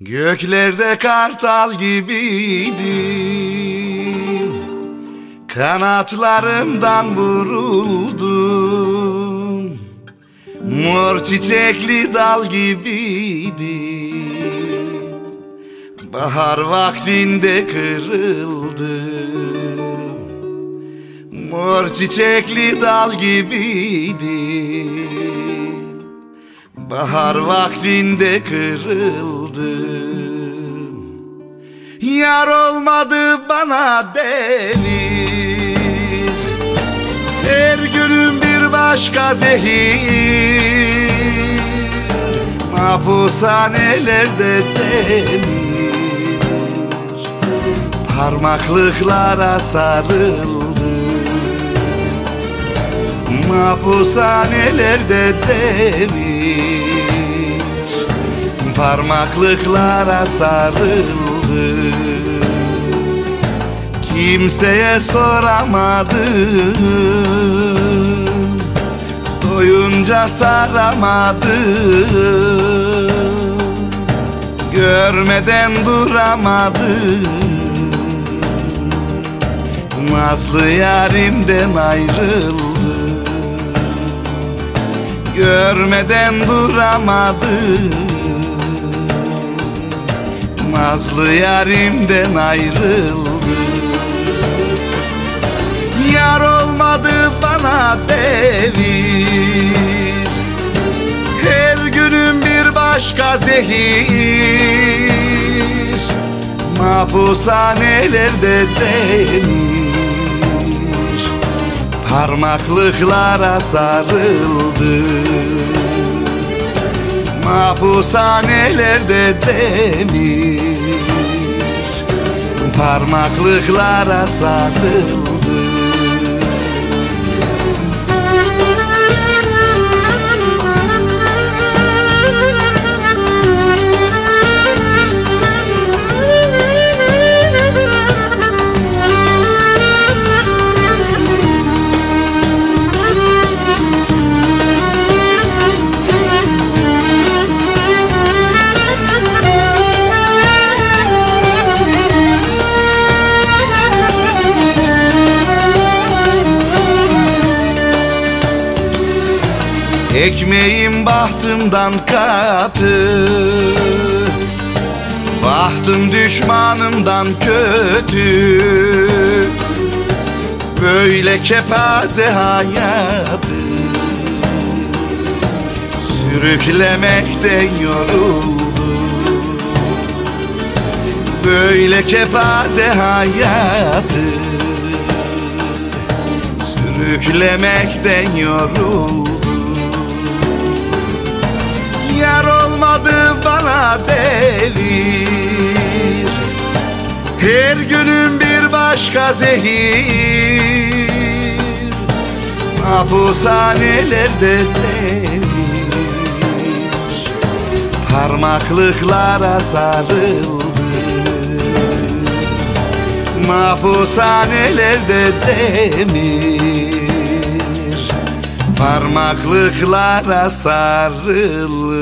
Göklerde kartal gibiydim Kanatlarımdan vuruldum. Mor çiçekli dal gibiydim Bahar vaktinde kırıldım Mor çiçekli dal gibiydim Bahar vaktinde kırıldım Yar olmadı bana devir Her günüm bir başka zehir. Mahpushanelerde demir. Parmaklıklara sarıldım Mahpushanelerde demir. Parmaklıklara sarıldı Kimseye soramadım. Doyunca saramadım. Görmeden duramadım. Nazlı yarimden ayrıldım. Görmeden duramadım Nazlı yarimden ayrıldım Yar olmadı bana devir. Her günüm bir başka zehir. Mahpushanelerde demir. Parmaklıklara sarıldı. Mahpushanelerde demir Parmaklıklara sarıldı Ekmeğim bahtımdan katı Bahtım düşmanımdan kötü. Böyle kepaze hayatı Sürüklemekten yoruldum Böyle kepaze hayatı Sürüklemekten yoruldum Yar olmadı bana devir. Her günüm bir başka zehir. Mahpushanelerde demir Parmaklıklara sarıldı. Mahpushanelerde demir Parmaklıklara sarıldı